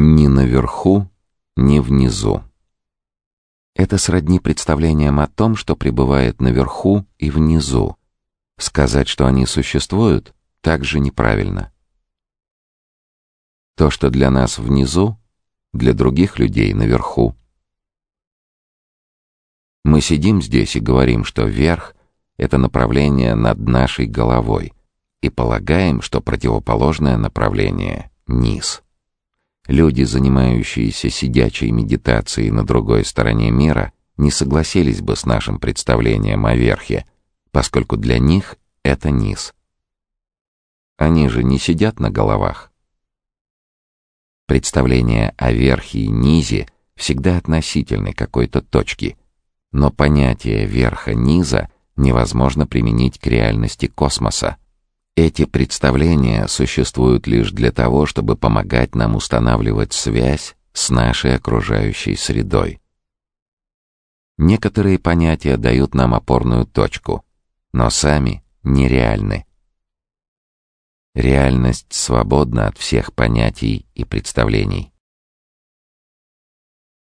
Ни наверху, ни внизу. Это сродни представлениям о том, что пребывает наверху и внизу. Сказать, что они существуют, также неправильно. То, что для нас внизу, для других людей наверху. Мы сидим здесь и говорим, что верх — это направление над нашей головой, и полагаем, что противоположное направление — низ. Люди, занимающиеся сидячей медитацией на другой стороне мира, не согласились бы с нашим представлением о верхе, поскольку для них это низ. Они же не сидят на головах. Представление о верхе и низе всегда относительны какой-то точки, но понятие верха-низа невозможно применить к реальности космоса. Эти представления существуют лишь для того, чтобы помогать нам устанавливать связь с нашей окружающей средой. Некоторые понятия дают нам опорную точку, но сами нереальны. Реальность свободна от всех понятий и представлений.